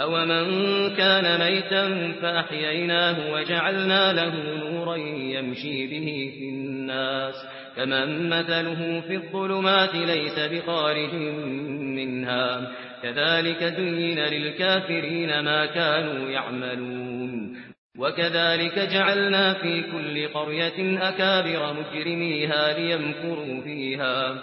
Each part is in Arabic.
أو من كان ميتا فأحييناه وجعلنا له نورا يمشي به في الناس كمن مثله في الظلمات ليس بخارج منها كذلك دين للكافرين ما كانوا يعملون وكذلك جعلنا في كل قرية أكابر مجرميها ليمكروا فيها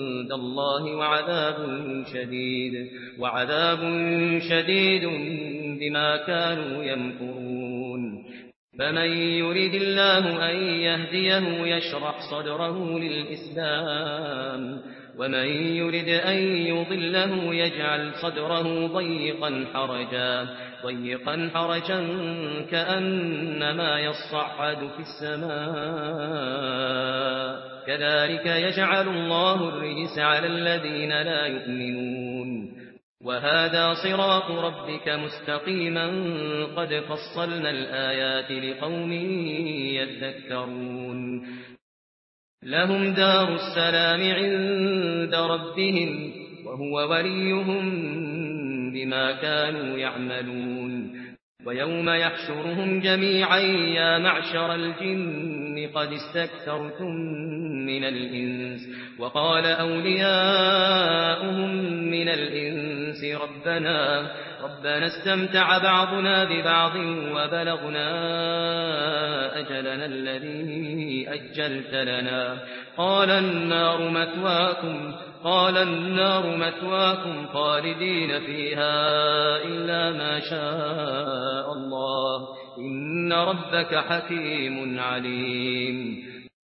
عند الله وعذاب شديد وعذاب شديد بما كانوا يمكرون. فمن يريد الله أن يهديه يشرح صدره للإسلام ومن يرد أن يضله يجعل صدره ضيقا حرجا ضيقا حرجا كأنما يصعد في السماء. كذلك يجعل الله الرجس على الذين لا يؤمنون. وهذا صراط ربك مستقيما قد فصلنا الآيات لقوم يذكرون. لهم دار السلام عند ربهم وهو وليهم بما كانوا يعملون. ويوم يحشرهم جميعا يا معشر الجن قد استكثرتم من الإنس وقال أولياؤهم من الإنس ربنا ربنا استمتع بعضنا ببعض وبلغنا أجلنا الذي أجلت لنا. قال النار مثواكم قال النار مثواكم خالدين فيها إلا ما شاء الله. إن ربك حكيم عليم.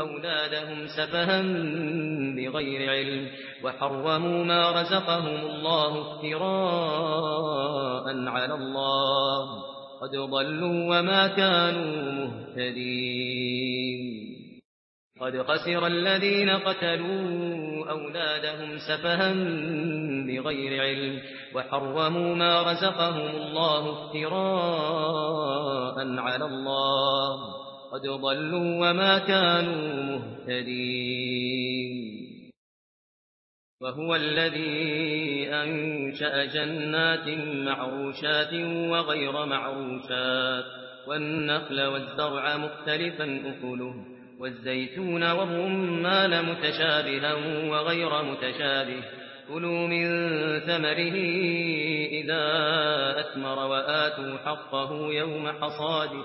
أولادهم سفها بغير علم وحرموا ما رزقهم الله افتراء على الله قد ضلوا وما كانوا مهتدين قد قسر الذين قتلوا أولادهم سفها بغير علم وحرموا ما رزقهم الله افتراء على الله قد ضلوا وما كانوا مهتدين وهو الذي أنشأ جنات معروشات وغير معروشات والنخل والزرع مختلفا أكله والزيتون والرمال متشابها وغير متشابه كلوا من ثمره إذا أثمر وآتوا حقه يوم حصاده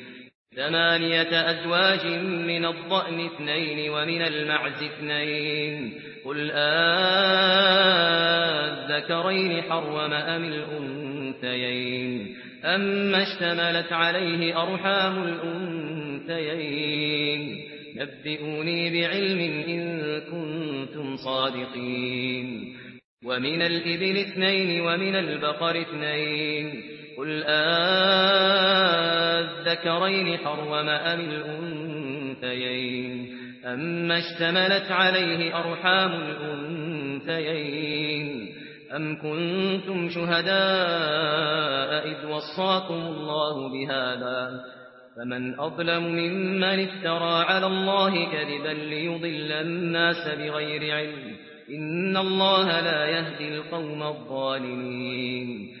ثمانية أزواج من الضأن اثنين ومن المعز اثنين. قل آذكرين حرم أم الأنتيين أما اشتملت عليه أرحام الأنتيين نبئوني بعلم إن كنتم صادقين. ومن الإبل اثنين ومن البقر اثنين. قل أذكرين حرم أم الأنتين أما اشتملت عليه أرحام الأنتين أم كنتم شهداء إذ وصاكم الله بهذا فمن أظلم ممن افترى على الله كذبا ليضل الناس بغير علم إن الله لا يهدي القوم الظالمين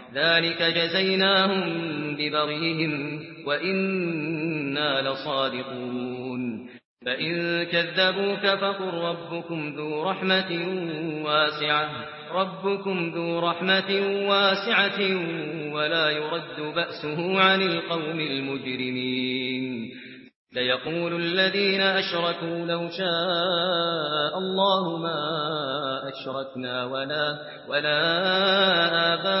ذلك جزيناهم ببغيهم وإنا لصادقون. فإن كذبوك فقل ربكم ذو رحمة واسعة ربكم ذو رحمة واسعة ولا يرد بأسه عن القوم المجرمين. ليقول الذين أشركوا لو شاء الله ما أشركنا ولا, ولا آباؤنا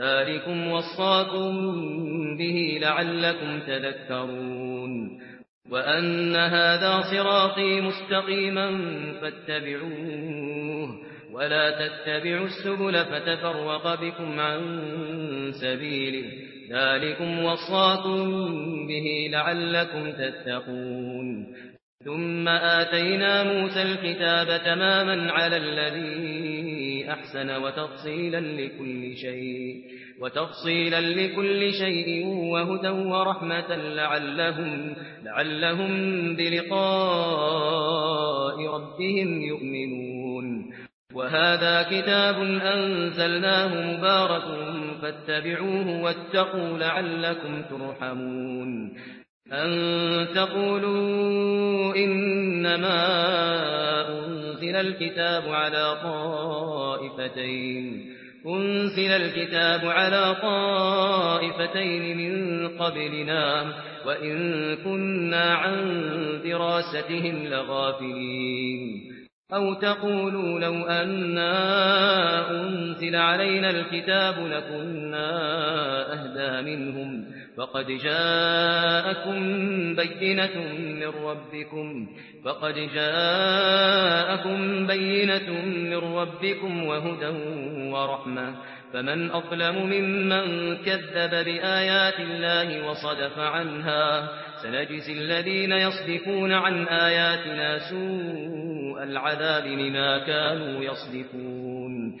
ذلكم وصاكم به لعلكم تذكرون وأن هذا صراطي مستقيما فاتبعوه ولا تتبعوا السبل فتفرق بكم عن سبيله ذلكم وصاكم به لعلكم تتقون ثم آتينا موسى الكتاب تماما على الذين أحسن وتفصيلا لكل شيء وتفصيلا لكل شيء وهدى ورحمة لعلهم, لعلهم بلقاء ربهم يؤمنون. وهذا كتاب أنزلناه مبارك فاتبعوه واتقوا لعلكم ترحمون. أن تقولوا إنما أنزلناه أنزل الكتاب على طائفتين أنزل الكتاب على طائفتين من قبلنا وإن كنا عن دراستهم لغافلين أو تقولوا لو أنا أنزل علينا الكتاب لكنا أهدا منهم فقد جاءكم بينة من ربكم فقد جاءكم بينة من ربكم وهدى ورحمة. فمن أظلم ممن كذب بآيات الله وصدف عنها. سنجزي الذين يصدفون عن آياتنا سوء العذاب لما كانوا يصدفون.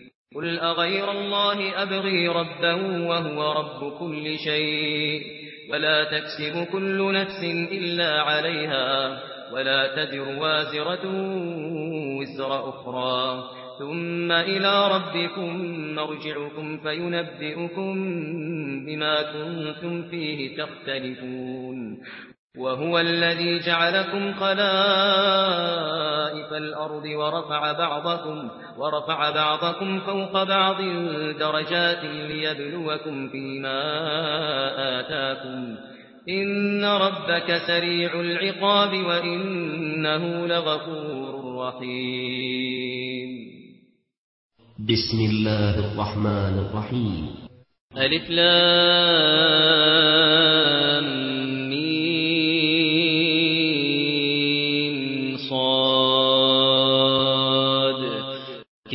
قل أغير الله أبغي ربا وهو رب كل شيء ولا تكسب كل نفس إلا عليها ولا تذر وازرة وزر أخرى ثم إلى ربكم مرجعكم فينبئكم بما كنتم فيه تختلفون وهو الذي جعلكم خلائف الأرض ورفع بعضكم, ورفع بعضكم فوق بعض درجات ليبلوكم فيما آتاكم. إن ربك سريع العقاب وإنه لغفور رحيم. بسم الله الرحمن الرحيم. ألف لام.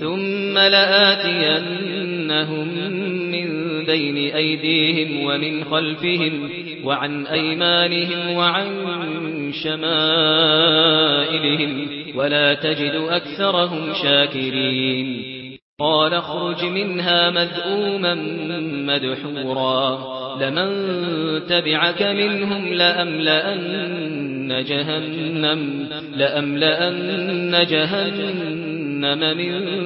ثم لآتينهم من بين أيديهم ومن خلفهم وعن أيمانهم وعن شمائلهم ولا تجد أكثرهم شاكرين. قال اخرج منها مذؤوما مدحورا. لمن تبعك منهم لأملأن جهنم لأملأن جهنم من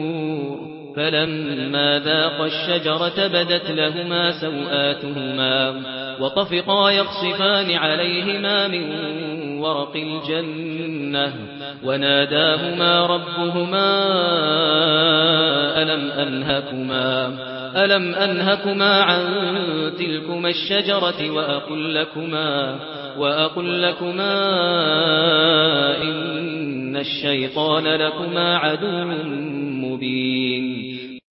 فلما ذاق الشجرة بدت لهما سوآتهما وطفقا يخصفان عليهما من ورق الجنة وناداهما ربهما ألم أنهكما ألم أنهكما عن تلكما الشجرة وأقول لكما وأقول لكما إن الشيطان لكما عدو مبين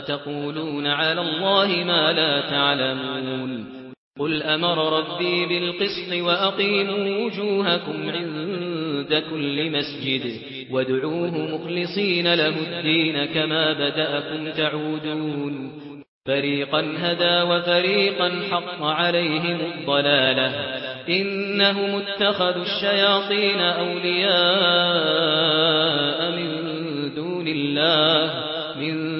أتقولون على الله ما لا تعلمون قل أمر ربي بالقسط وأقيموا وجوهكم عند كل مسجد وادعوه مخلصين له الدين كما بدأكم تعودون فريقا هدى وفريقا حق عليهم الضلالة إنهم اتخذوا الشياطين أولياء من دون الله من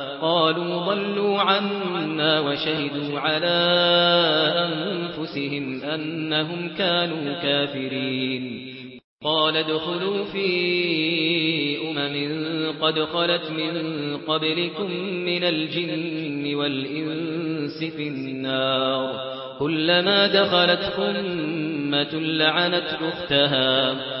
قالوا ضلوا عنا وشهدوا على أنفسهم أنهم كانوا كافرين. قال ادخلوا في أمم قد خلت من قبلكم من الجن والإنس في النار. كلما دخلت أمة لعنت أختها.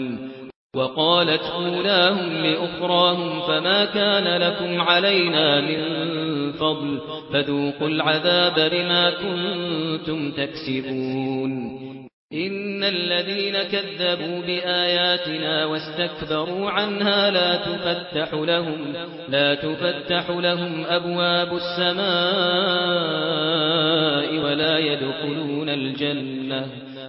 وقالت أولاهم لأخراهم فما كان لكم علينا من فضل فذوقوا العذاب لما كنتم تكسبون. إن الذين كذبوا بآياتنا واستكبروا عنها لا تفتح لهم لا تفتح لهم أبواب السماء ولا يدخلون الجنة.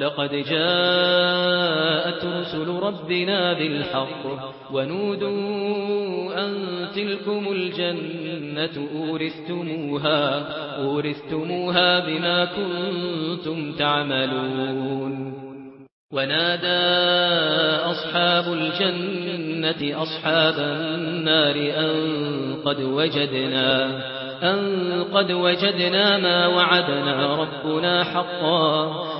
لقد جاءت رسل ربنا بالحق ونودوا أن تلكم الجنة أورثتموها, أورثتموها بما كنتم تعملون. ونادى أصحاب الجنة أصحاب النار أن قد وجدنا أن قد وجدنا ما وعدنا ربنا حقا.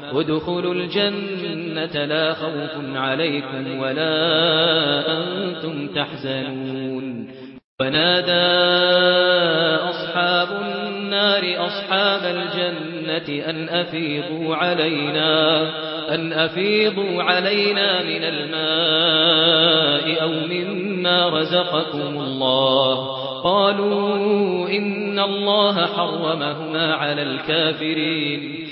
ودخول الجنة لا خوف عليكم ولا أنتم تحزنون. فنادى أصحاب النار أصحاب الجنة أن أفيضوا علينا أن أفيضوا علينا من الماء أو مما رزقكم الله. قالوا إن الله حرمهما على الكافرين.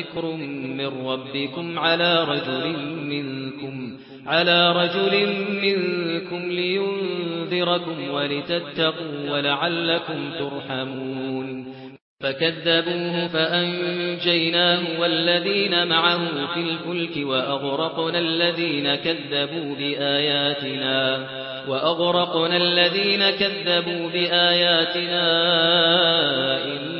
ذكر من ربكم على رجل منكم على رجل منكم لينذركم ولتتقوا ولعلكم ترحمون فكذبوه فأنجيناه والذين معه في الفلك وأغرقنا الذين كذبوا بآياتنا وأغرقنا الذين كذبوا بآياتنا إن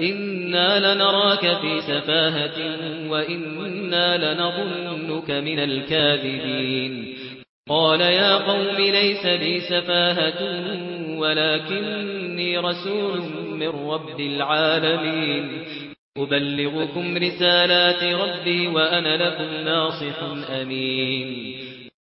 إنا لنراك في سفاهة وإنا لنظنك من الكاذبين قال يا قوم ليس بي سفاهة ولكني رسول من رب العالمين أبلغكم رسالات ربي وأنا لكم ناصح أمين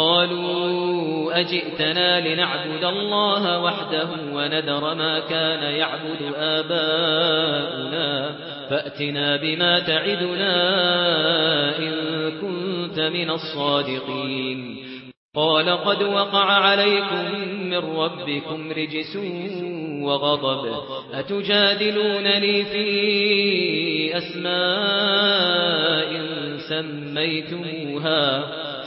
قالوا أجئتنا لنعبد الله وحده وندر ما كان يعبد آباؤنا فأتنا بما تعدنا إن كنت من الصادقين. قال قد وقع عليكم من ربكم رجس وغضب. أتجادلونني في أسماء سميتموها؟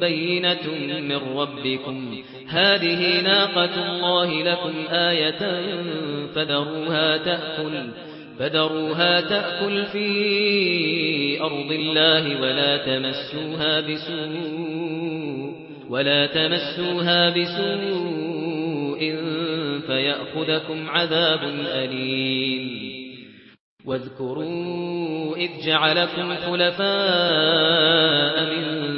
بينة من ربكم هذه ناقة الله لكم آية فذروها تأكل فذروها تأكل في أرض الله ولا تمسوها بسوء ولا تمسوها بسوء فيأخذكم عذاب أليم. واذكروا إذ جعلكم خلفاء من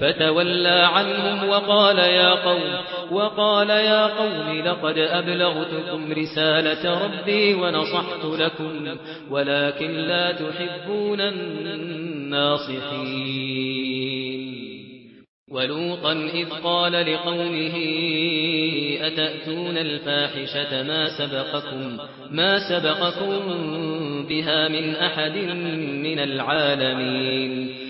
فتولى عنهم وقال يا قوم وقال يا قوم لقد أبلغتكم رسالة ربي ونصحت لكم ولكن لا تحبون الناصحين. ولوطا إذ قال لقومه أتأتون الفاحشة ما سبقكم ما سبقكم بها من أحد من العالمين؟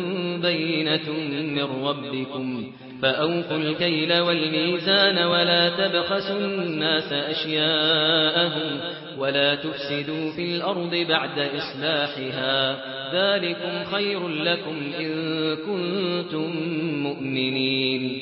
بينة من ربكم فأوقوا الكيل والميزان ولا تبخسوا الناس أشياءهم ولا تفسدوا في الأرض بعد إصلاحها ذلكم خير لكم إن كنتم مؤمنين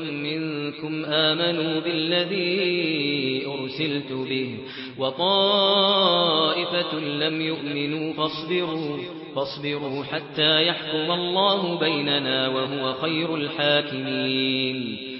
منكم آمنوا بالذي أرسلت به وطائفة لم يؤمنوا فاصبروا فاصبروا حتى يحكم الله بيننا وهو خير الحاكمين